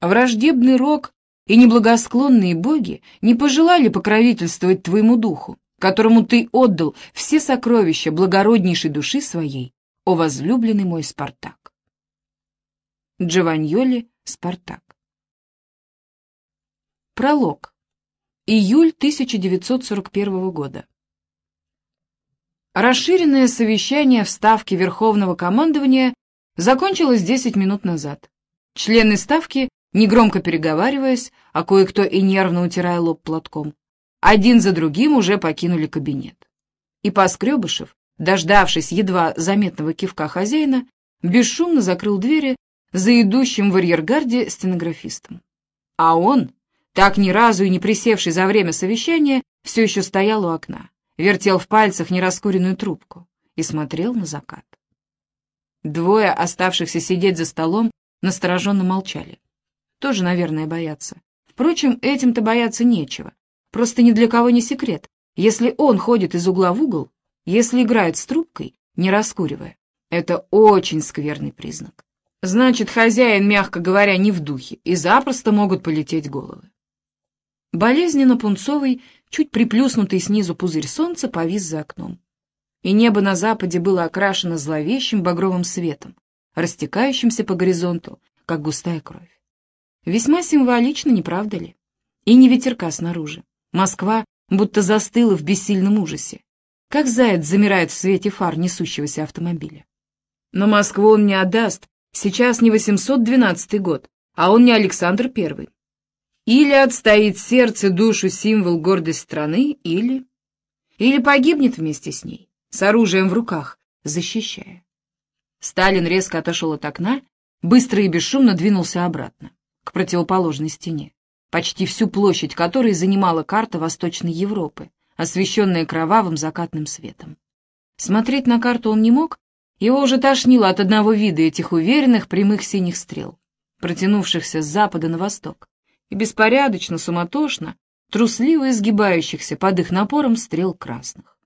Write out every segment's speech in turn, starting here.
Враждебный рок и неблагосклонные боги не пожелали покровительствовать твоему духу, которому ты отдал все сокровища благороднейшей души своей, о возлюбленный мой Спартак. Джованьоли Спартак Пролог. Июль 1941 года. Расширенное совещание в Ставке Верховного командования закончилось 10 минут назад. Члены Ставки, негромко переговариваясь, а кое-кто и нервно утирая лоб платком, один за другим уже покинули кабинет. И Поскребышев, дождавшись едва заметного кивка хозяина, бесшумно закрыл двери за идущим в арьергарде стенографистом. А он, так ни разу и не присевший за время совещания, все еще стоял у окна, вертел в пальцах нераскуренную трубку и смотрел на закат. Двое оставшихся сидеть за столом настороженно молчали. Тоже, наверное, боятся. Впрочем, этим-то бояться нечего. Просто ни для кого не секрет. Если он ходит из угла в угол, если играет с трубкой, не раскуривая, это очень скверный признак. Значит, хозяин, мягко говоря, не в духе, и запросто могут полететь головы. Болезненно пунцовый, чуть приплюснутый снизу пузырь солнца повис за окном. И небо на западе было окрашено зловещим багровым светом, растекающимся по горизонту, как густая кровь. Весьма символично, не правда ли? И не ветерка снаружи. Москва будто застыла в бессильном ужасе, как заяц замирает в свете фар несущегося автомобиля. Но Москву он не отдаст, сейчас не 812 год, а он не Александр I. Или отстоит сердце, душу, символ, гордость страны, или... Или погибнет вместе с ней, с оружием в руках, защищая. Сталин резко отошел от окна, быстро и бесшумно двинулся обратно, к противоположной стене, почти всю площадь которой занимала карта Восточной Европы, освещенная кровавым закатным светом. Смотреть на карту он не мог, его уже тошнило от одного вида этих уверенных прямых синих стрел, протянувшихся с запада на восток, и беспорядочно, суматошно, трусливо изгибающихся под их напором стрел красных.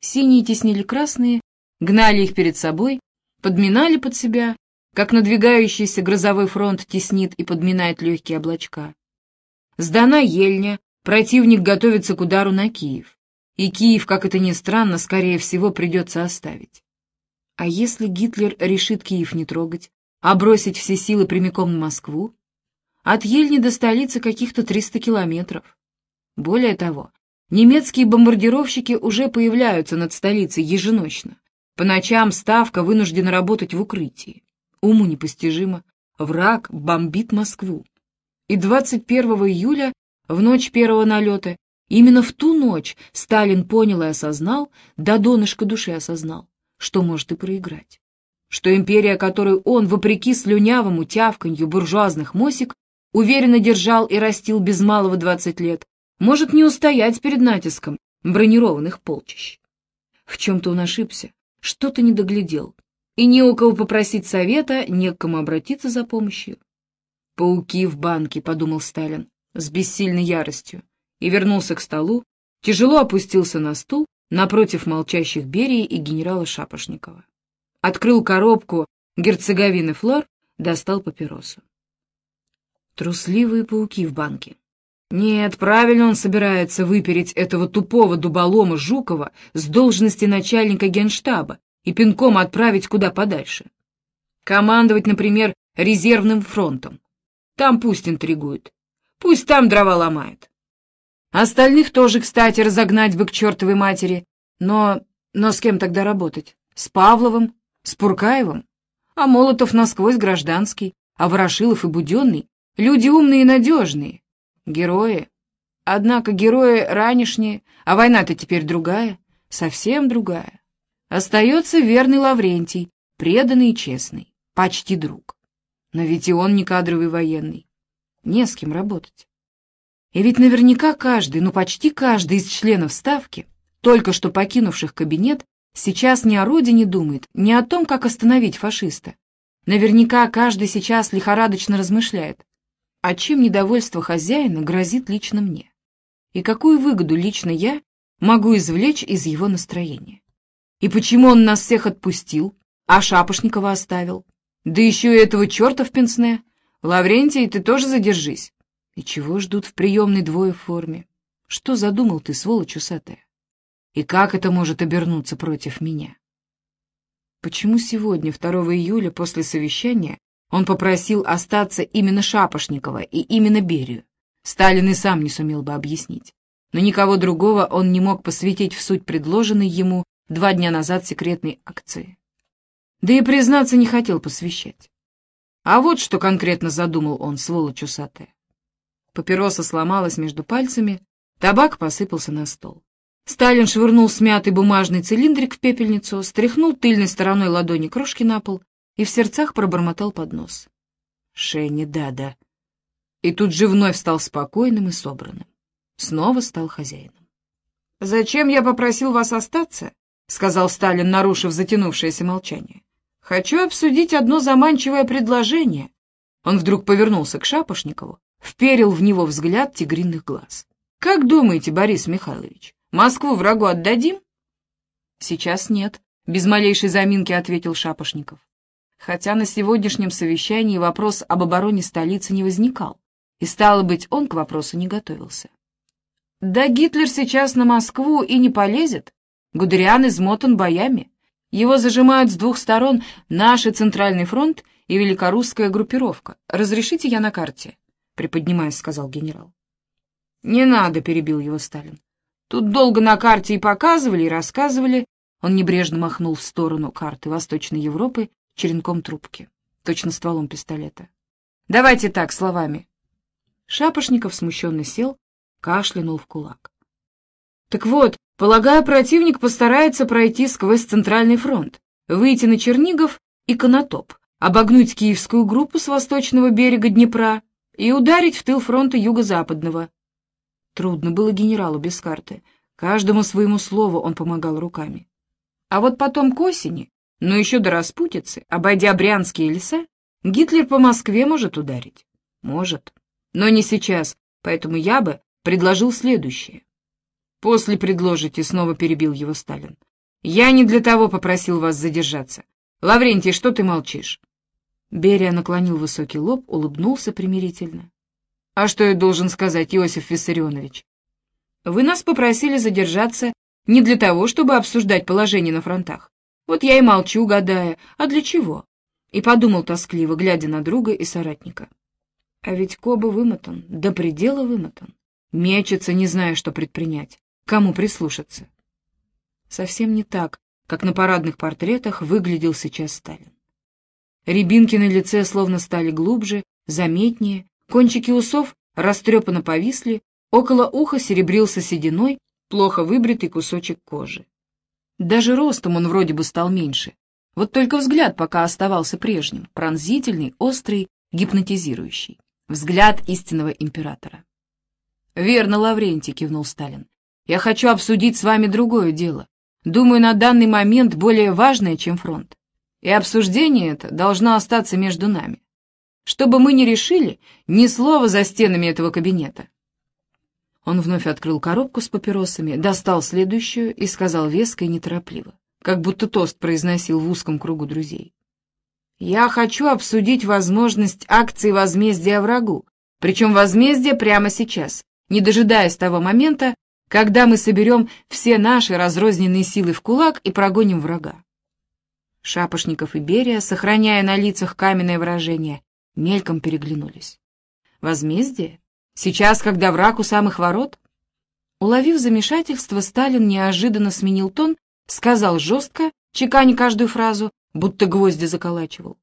Синие теснили красные, гнали их перед собой, подминали под себя, как надвигающийся грозовой фронт теснит и подминает легкие облачка. Сдана ельня, противник готовится к удару на Киев, и Киев, как это ни странно, скорее всего, придется оставить. А если Гитлер решит Киев не трогать, а бросить все силы прямиком на Москву? От Ельни до столицы каких-то 300 километров. Более того, немецкие бомбардировщики уже появляются над столицей еженочно. По ночам Ставка вынуждена работать в укрытии. Уму непостижимо. Враг бомбит Москву. И 21 июля, в ночь первого налета, именно в ту ночь Сталин понял и осознал, до донышка души осознал, что может и проиграть. Что империя, которую он, вопреки слюнявому тявканью буржуазных мосик, уверенно держал и растил без малого двадцать лет, может не устоять перед натиском бронированных полчищ. В чем-то он ошибся, что-то не доглядел, и не у кого попросить совета, не к кому обратиться за помощью. «Пауки в банке», — подумал Сталин с бессильной яростью, и вернулся к столу, тяжело опустился на стул напротив молчащих Берии и генерала Шапошникова. Открыл коробку герцоговины флор, достал папиросу. Трусливые пауки в банке. Нет, правильно он собирается выпереть этого тупого дуболома Жукова с должности начальника генштаба и пинком отправить куда подальше. Командовать, например, резервным фронтом. Там пусть интригует. Пусть там дрова ломает. Остальных тоже, кстати, разогнать бы к чертовой матери. Но... но с кем тогда работать? С Павловым? С Пуркаевым? А Молотов насквозь гражданский, а Ворошилов и Буденный Люди умные и надежные. Герои. Однако герои ранешние, а война-то теперь другая, совсем другая. Остается верный Лаврентий, преданный и честный, почти друг. Но ведь и он не кадровый военный. Не с кем работать. И ведь наверняка каждый, ну почти каждый из членов Ставки, только что покинувших кабинет, сейчас не о родине думает, не о том, как остановить фашиста. Наверняка каждый сейчас лихорадочно размышляет, а чем недовольство хозяина грозит лично мне? И какую выгоду лично я могу извлечь из его настроения? И почему он нас всех отпустил, а Шапошникова оставил? Да еще и этого черта в пенсне. Лаврентий, ты тоже задержись. И чего ждут в приемной двое в форме? Что задумал ты, сволочь усатая? И как это может обернуться против меня? Почему сегодня, 2 июля, после совещания, он попросил остаться именно Шапошникова и именно Берию? Сталин и сам не сумел бы объяснить. Но никого другого он не мог посвятить в суть предложенной ему два дня назад секретной акции. Да и, признаться, не хотел посвящать. А вот что конкретно задумал он, сволочь усатая. Папироса сломалась между пальцами, табак посыпался на стол. Сталин швырнул смятый бумажный цилиндрик в пепельницу, стряхнул тыльной стороной ладони крошки на пол и в сердцах пробормотал под нос. «Шенни, да-да». И тут же вновь стал спокойным и собранным. Снова стал хозяином. «Зачем я попросил вас остаться?» — сказал Сталин, нарушив затянувшееся молчание. «Хочу обсудить одно заманчивое предложение». Он вдруг повернулся к Шапошникову, вперил в него взгляд тигриных глаз. «Как думаете, Борис Михайлович, Москву врагу отдадим?» «Сейчас нет», — без малейшей заминки ответил Шапошников. Хотя на сегодняшнем совещании вопрос об обороне столицы не возникал, и, стало быть, он к вопросу не готовился. «Да Гитлер сейчас на Москву и не полезет. Гудериан измотан боями. Его зажимают с двух сторон наш Центральный фронт и Великорусская группировка. Разрешите я на карте?» Приподнимаясь, сказал генерал. «Не надо», — перебил его Сталин. Тут долго на карте и показывали, и рассказывали. Он небрежно махнул в сторону карты Восточной Европы черенком трубки, точно стволом пистолета. «Давайте так, словами». Шапошников смущенно сел, кашлянул в кулак. «Так вот, полагаю, противник постарается пройти сквозь Центральный фронт, выйти на Чернигов и Конотоп, обогнуть киевскую группу с восточного берега Днепра и ударить в тыл фронта юго-западного, Трудно было генералу без карты. Каждому своему слову он помогал руками. А вот потом к осени, но еще до распутицы, обойдя брянские леса, Гитлер по Москве может ударить. Может. Но не сейчас, поэтому я бы предложил следующее. После предложите, снова перебил его Сталин. Я не для того попросил вас задержаться. Лаврентий, что ты молчишь? Берия наклонил высокий лоб, улыбнулся примирительно. А что я должен сказать, Иосиф Виссарионович? Вы нас попросили задержаться не для того, чтобы обсуждать положение на фронтах. Вот я и молчу, гадая, а для чего? И подумал тоскливо, глядя на друга и соратника. А ведь Коба вымотан, до предела вымотан. Мечется, не зная, что предпринять, кому прислушаться. Совсем не так, как на парадных портретах выглядел сейчас Сталин. Рябинки на лице словно стали глубже, заметнее, Кончики усов растрепанно повисли, около уха серебрился сединой плохо выбритый кусочек кожи. Даже ростом он вроде бы стал меньше. Вот только взгляд пока оставался прежним, пронзительный, острый, гипнотизирующий. Взгляд истинного императора. «Верно, Лаврентий», — кивнул Сталин. «Я хочу обсудить с вами другое дело. Думаю, на данный момент более важное, чем фронт. И обсуждение это должно остаться между нами. Что бы мы ни решили, ни слова за стенами этого кабинета. Он вновь открыл коробку с папиросами, достал следующую и сказал веско и неторопливо, как будто тост произносил в узком кругу друзей. «Я хочу обсудить возможность акции возмездия врагу, причем возмездие прямо сейчас, не дожидаясь того момента, когда мы соберем все наши разрозненные силы в кулак и прогоним врага». Шапошников и Берия, сохраняя на лицах каменное выражение, мельком переглянулись. Возмездие? Сейчас, когда враг у самых ворот? Уловив замешательство, Сталин неожиданно сменил тон, сказал жестко, чеканя каждую фразу, будто гвозди заколачивал.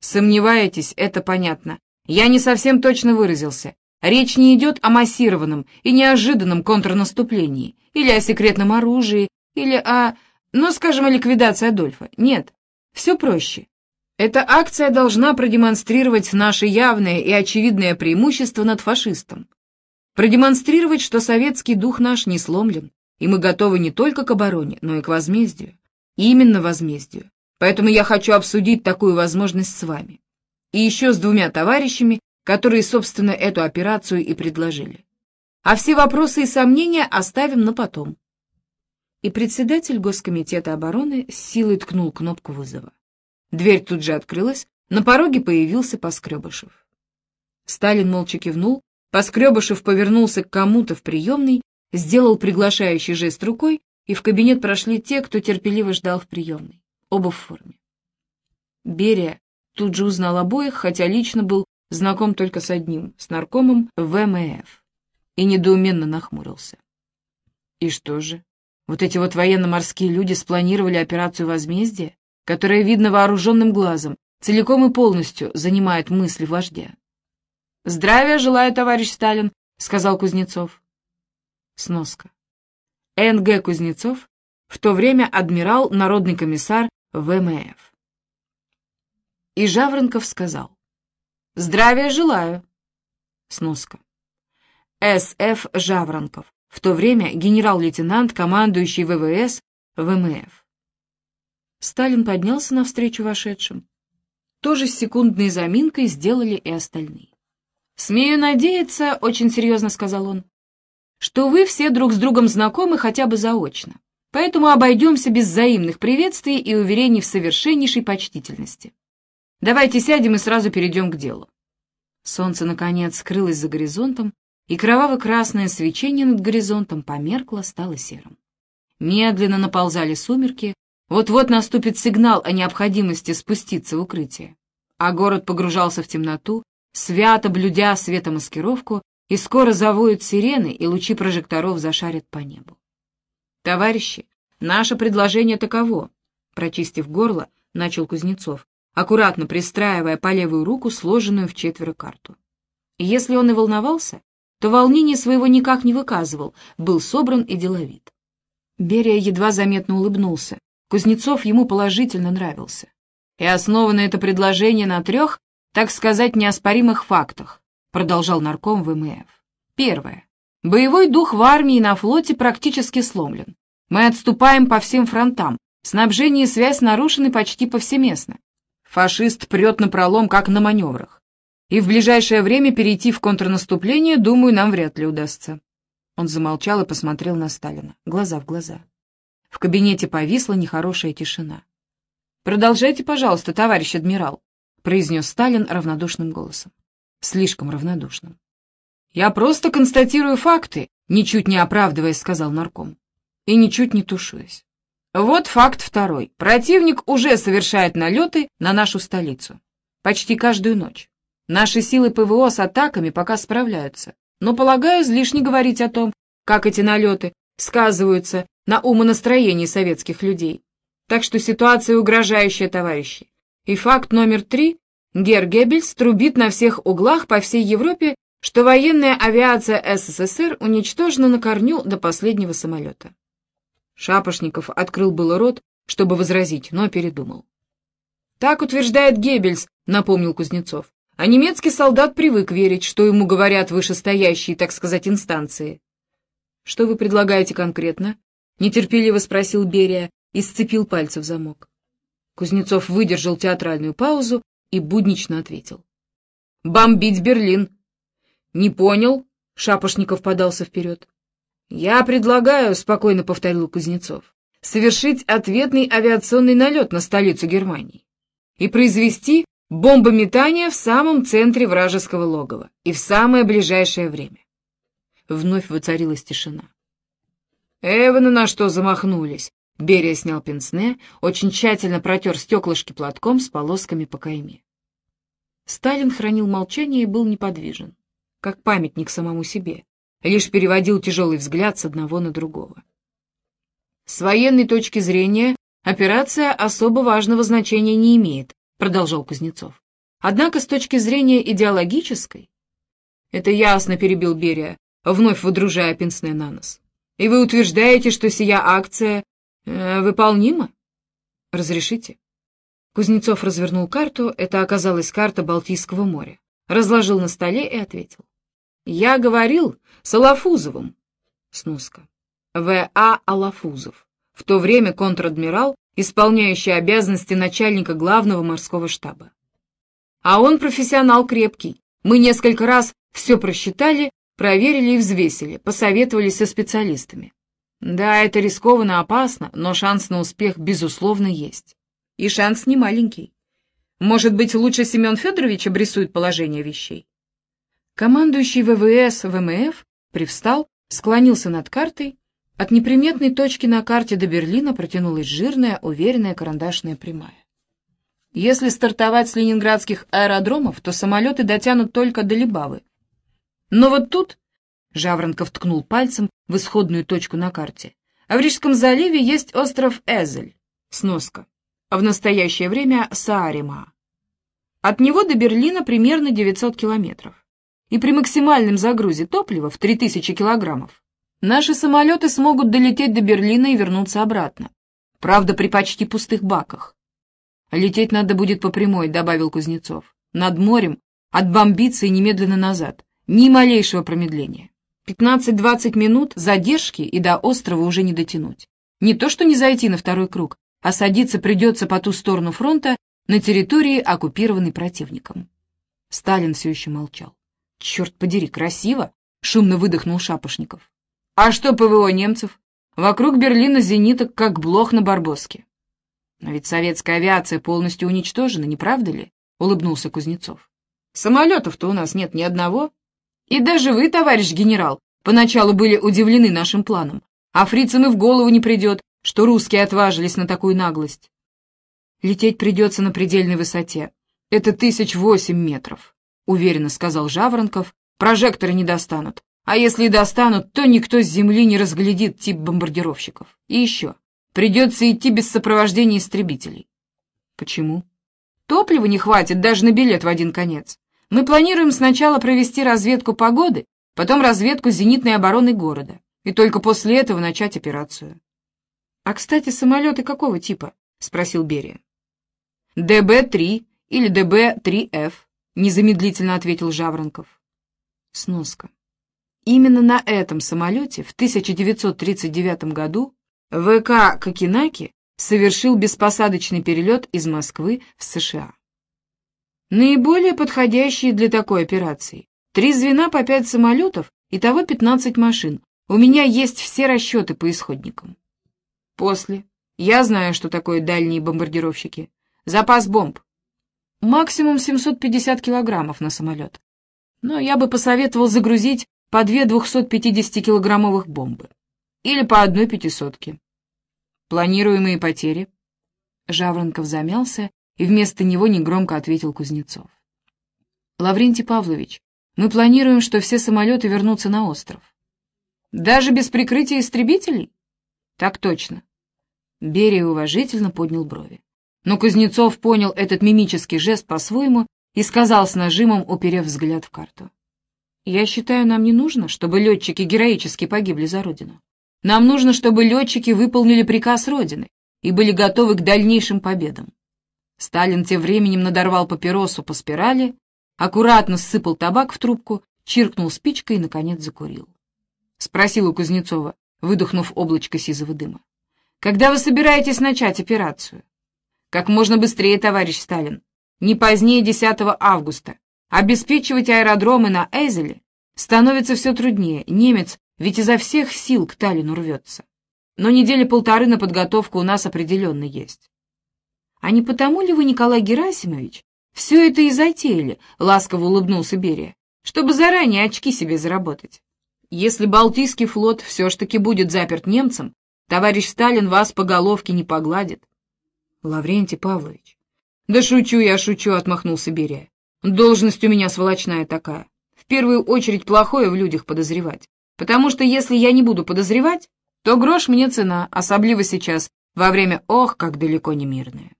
«Сомневаетесь, это понятно. Я не совсем точно выразился. Речь не идет о массированном и неожиданном контрнаступлении, или о секретном оружии, или о, ну, скажем, о ликвидации Адольфа. Нет, все проще. Эта акция должна продемонстрировать наше явное и очевидное преимущество над фашистом. Продемонстрировать, что советский дух наш не сломлен, и мы готовы не только к обороне, но и к возмездию. Именно возмездию. Поэтому я хочу обсудить такую возможность с вами. И еще с двумя товарищами, которые, собственно, эту операцию и предложили. А все вопросы и сомнения оставим на потом. И председатель Госкомитета обороны с силой ткнул кнопку вызова. Дверь тут же открылась, на пороге появился Поскребышев. Сталин молча кивнул, Поскребышев повернулся к кому-то в приемной, сделал приглашающий жест рукой, и в кабинет прошли те, кто терпеливо ждал в приемной, оба в форме. Берия тут же узнал обоих, хотя лично был знаком только с одним, с наркомом ВМФ, и недоуменно нахмурился. И что же, вот эти вот военно-морские люди спланировали операцию возмездия, которая, видно вооруженным глазом, целиком и полностью занимает мысли вождя. «Здравия желаю, товарищ Сталин», — сказал Кузнецов. Сноска. Н.Г. Кузнецов, в то время адмирал, народный комиссар ВМФ. И Жаворонков сказал. «Здравия желаю». Сноска. С.Ф. Жаворонков, в то время генерал-лейтенант, командующий ВВС ВМФ. Сталин поднялся навстречу вошедшим. Тоже с секундной заминкой сделали и остальные. «Смею надеяться», — очень серьезно сказал он, «что вы все друг с другом знакомы хотя бы заочно, поэтому обойдемся без взаимных приветствий и уверений в совершеннейшей почтительности. Давайте сядем и сразу перейдем к делу». Солнце, наконец, скрылось за горизонтом, и кроваво-красное свечение над горизонтом померкло, стало серым. Медленно наползали сумерки, вот-вот наступит сигнал о необходимости спуститься в укрытие, а город погружался в темноту, свято блюдя светомаскировку, и скоро завоют сирены, и лучи прожекторов зашарят по небу. «Товарищи, наше предложение таково», — прочистив горло, начал Кузнецов, аккуратно пристраивая по левую руку сложенную в четверо карту. Если он и волновался, то волнение своего никак не выказывал, был собран и деловит. Берия едва заметно улыбнулся. Кузнецов ему положительно нравился. И основано это предложение на трех так сказать, неоспоримых фактах, продолжал нарком ВМФ. Первое. Боевой дух в армии и на флоте практически сломлен. Мы отступаем по всем фронтам. Снабжение и связь нарушены почти повсеместно. Фашист прет на пролом, как на маневрах. И в ближайшее время перейти в контрнаступление, думаю, нам вряд ли удастся. Он замолчал и посмотрел на Сталина, глаза в глаза. В кабинете повисла нехорошая тишина. «Продолжайте, пожалуйста, товарищ адмирал», — произнес Сталин равнодушным голосом. Слишком равнодушным. «Я просто констатирую факты», — ничуть не оправдываясь, сказал нарком. И ничуть не тушуясь. Вот факт второй. Противник уже совершает налеты на нашу столицу. Почти каждую ночь. Наши силы ПВО с атаками пока справляются. Но, полагаю, излишне говорить о том, как эти налеты сказываются на умонастроении советских людей. Так что ситуация угрожающая, товарищи. И факт номер три. Гер Геббельс трубит на всех углах по всей Европе, что военная авиация СССР уничтожена на корню до последнего самолета. Шапошников открыл было рот, чтобы возразить, но передумал. «Так утверждает Геббельс», — напомнил Кузнецов. «А немецкий солдат привык верить, что ему говорят вышестоящие, так сказать, инстанции». «Что вы предлагаете конкретно?» — нетерпеливо спросил Берия и сцепил пальцы в замок. Кузнецов выдержал театральную паузу и буднично ответил. «Бомбить Берлин!» «Не понял?» — Шапошников подался вперед. «Я предлагаю», — спокойно повторил Кузнецов, «совершить ответный авиационный налет на столицу Германии и произвести бомбометание в самом центре вражеского логова и в самое ближайшее время». Вновь воцарилась тишина. «Эваны на что замахнулись?» Берия снял пенсне, очень тщательно протер стеклышки платком с полосками по кайме. Сталин хранил молчание и был неподвижен, как памятник самому себе, лишь переводил тяжелый взгляд с одного на другого. «С военной точки зрения операция особо важного значения не имеет», продолжал Кузнецов. «Однако с точки зрения идеологической...» «Это ясно», — перебил Берия, вновь выдружая пенсне на нос. «И вы утверждаете, что сия акция Э, выполнимо? Разрешите? Кузнецов развернул карту, это оказалась карта Балтийского моря, разложил на столе и ответил. Я говорил с Алафузовым. Сноска. В.А. Алафузов. В то время контр-адмирал, исполняющий обязанности начальника главного морского штаба. А он профессионал крепкий. Мы несколько раз все просчитали, проверили и взвесили, посоветовались со специалистами. Да, это рискованно, опасно, но шанс на успех, безусловно, есть. И шанс не маленький. Может быть, лучше Семен Федорович обрисует положение вещей? Командующий ВВС ВМФ привстал, склонился над картой. От неприметной точки на карте до Берлина протянулась жирная, уверенная карандашная прямая. Если стартовать с ленинградских аэродромов, то самолеты дотянут только до Либавы. Но вот тут, Жаворонков ткнул пальцем в исходную точку на карте, а в Рижском заливе есть остров Эзель, сноска, а в настоящее время Саарима. От него до Берлина примерно 900 километров. И при максимальном загрузе топлива в 3000 килограммов наши самолеты смогут долететь до Берлина и вернуться обратно. Правда, при почти пустых баках. «Лететь надо будет по прямой», — добавил Кузнецов. «Над морем, отбомбиться и немедленно назад. Ни малейшего промедления. Пятнадцать-двадцать минут задержки и до острова уже не дотянуть. Не то что не зайти на второй круг, а садиться придется по ту сторону фронта на территории, оккупированной противником». Сталин все еще молчал. «Черт подери, красиво!» — шумно выдохнул Шапошников. «А что ПВО немцев? Вокруг Берлина зениток, как блох на Барбоске. Но ведь советская авиация полностью уничтожена, не правда ли? Улыбнулся Кузнецов. Самолетов-то у нас нет ни одного. И даже вы, товарищ генерал, поначалу были удивлены нашим планом. А фрицам и в голову не придет, что русские отважились на такую наглость. Лететь придется на предельной высоте. Это тысяч восемь метров, уверенно сказал Жаворонков. Прожекторы не достанут. А если и достанут, то никто с земли не разглядит тип бомбардировщиков. И еще. Придется идти без сопровождения истребителей. Почему? Топлива не хватит даже на билет в один конец. Мы планируем сначала провести разведку погоды, потом разведку зенитной обороны города, и только после этого начать операцию. — А, кстати, самолеты какого типа? — спросил Берия. — ДБ-3 или ДБ-3Ф, — незамедлительно ответил Жаворонков. Сноска. Именно на этом самолете в 1939 году ВК Кокинаки совершил беспосадочный перелет из Москвы в США. Наиболее подходящие для такой операции. Три звена по пять самолетов, итого 15 машин. У меня есть все расчеты по исходникам. После. Я знаю, что такое дальние бомбардировщики. Запас бомб. Максимум 750 килограммов на самолет. Но я бы посоветовал загрузить по две 250-килограммовых бомбы или по одной пятисотке. Планируемые потери? Жаворонков замялся, и вместо него негромко ответил Кузнецов. Лаврентий Павлович, мы планируем, что все самолеты вернутся на остров. Даже без прикрытия истребителей? Так точно. Берия уважительно поднял брови. Но Кузнецов понял этот мимический жест по-своему и сказал с нажимом, уперев взгляд в карту. «Я считаю, нам не нужно, чтобы летчики героически погибли за Родину. Нам нужно, чтобы летчики выполнили приказ Родины и были готовы к дальнейшим победам. Сталин тем временем надорвал папиросу по спирали, аккуратно сыпал табак в трубку, чиркнул спичкой и, наконец, закурил. Спросил у Кузнецова, выдохнув облачко сизого дыма. «Когда вы собираетесь начать операцию?» «Как можно быстрее, товарищ Сталин. Не позднее 10 августа. Обеспечивать аэродромы на Эйзеле становится все труднее. Немец ведь изо всех сил к Таллину рвется. Но недели полторы на подготовку у нас определенно есть. А не потому ли вы, Николай Герасимович, все это и затеяли, ласково улыбнулся Берия, чтобы заранее очки себе заработать? Если Балтийский флот все ж таки будет заперт немцам, товарищ Сталин вас по головке не погладит. Лаврентий Павлович. Да шучу я, шучу, отмахнулся Берия. Должность у меня сволочная такая. В первую очередь плохое в людях подозревать. Потому что если я не буду подозревать, то грош мне цена, особливо сейчас, во время «ох, как далеко не мирное».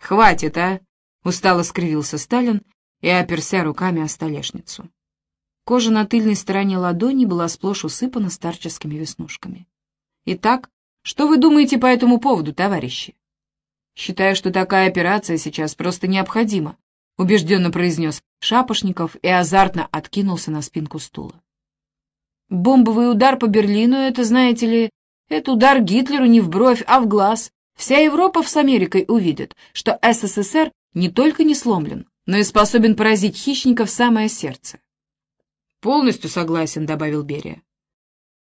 «Хватит, а!» — устало скривился Сталин и оперся руками о столешницу. Кожа на тыльной стороне ладони была сплошь усыпана старческими веснушками. «Итак, что вы думаете по этому поводу, товарищи?» «Считаю, что такая операция сейчас просто необходима», — убежденно произнес Шапошников и азартно откинулся на спинку стула. Бомбовый удар по Берлину — это, знаете ли, это удар Гитлеру не в бровь, а в глаз. Вся Европа с Америкой увидит, что СССР не только не сломлен, но и способен поразить хищника в самое сердце. «Полностью согласен», — добавил Берия.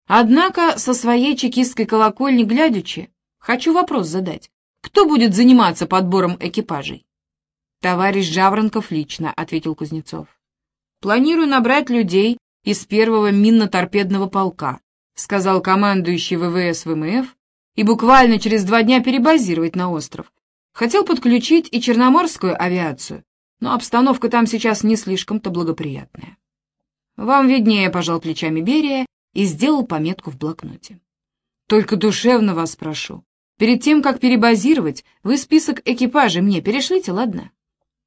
«Однако со своей чекистской колокольни глядячи, хочу вопрос задать. Кто будет заниматься подбором экипажей?» «Товарищ Жаворонков лично», — ответил Кузнецов. Планирую набрать людей из первого минно-торпедного полка, сказал командующий ВВС ВМФ, и буквально через два дня перебазировать на остров. Хотел подключить и черноморскую авиацию, но обстановка там сейчас не слишком-то благоприятная. Вам виднее, пожал плечами Берия и сделал пометку в блокноте. Только душевно вас прошу. Перед тем, как перебазировать, вы список экипажей мне перешлите, ладно?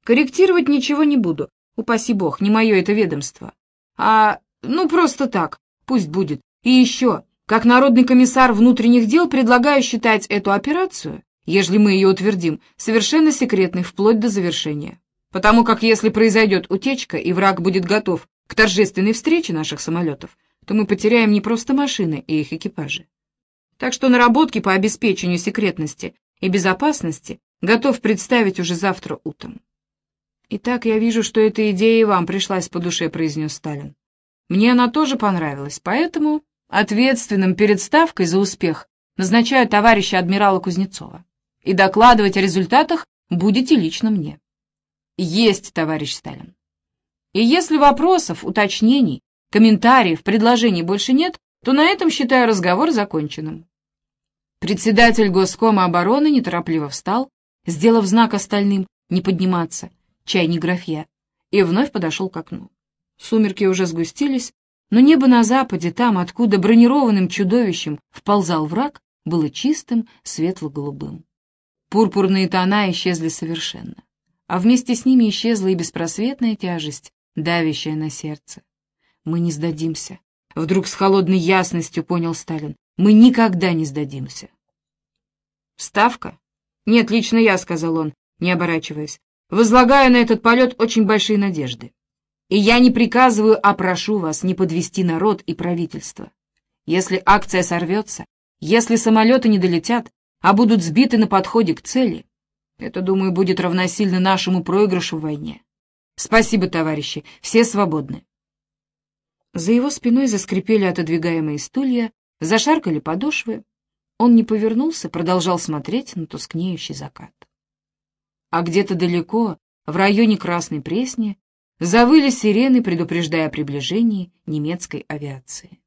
Корректировать ничего не буду, упаси бог, не мое это ведомство. А, ну, просто так, пусть будет. И еще, как народный комиссар внутренних дел, предлагаю считать эту операцию, ежели мы ее утвердим, совершенно секретной вплоть до завершения. Потому как если произойдет утечка, и враг будет готов к торжественной встрече наших самолетов, то мы потеряем не просто машины и их экипажи. Так что наработки по обеспечению секретности и безопасности готов представить уже завтра утром. «Итак, я вижу, что эта идея и вам пришлась по душе», — произнес Сталин. «Мне она тоже понравилась, поэтому ответственным перед ставкой за успех назначаю товарища адмирала Кузнецова. И докладывать о результатах будете лично мне». «Есть, товарищ Сталин». И если вопросов, уточнений, комментариев, предложений больше нет, то на этом считаю разговор законченным. Председатель Госкома обороны неторопливо встал, сделав знак остальным не подниматься, чай не графья, и вновь подошел к окну. Сумерки уже сгустились, но небо на западе, там, откуда бронированным чудовищем вползал враг, было чистым, светло-голубым. Пурпурные тона исчезли совершенно, а вместе с ними исчезла и беспросветная тяжесть, давящая на сердце. Мы не сдадимся. Вдруг с холодной ясностью понял Сталин. Мы никогда не сдадимся. Ставка? Нет, лично я, сказал он, не оборачиваясь. Возлагаю на этот полет очень большие надежды. И я не приказываю, а прошу вас не подвести народ и правительство. Если акция сорвется, если самолеты не долетят, а будут сбиты на подходе к цели, это, думаю, будет равносильно нашему проигрышу в войне. Спасибо, товарищи, все свободны. За его спиной заскрипели отодвигаемые стулья, зашаркали подошвы. Он не повернулся, продолжал смотреть на тускнеющий закат. А где-то далеко, в районе Красной Пресни, завыли сирены, предупреждая о приближении немецкой авиации.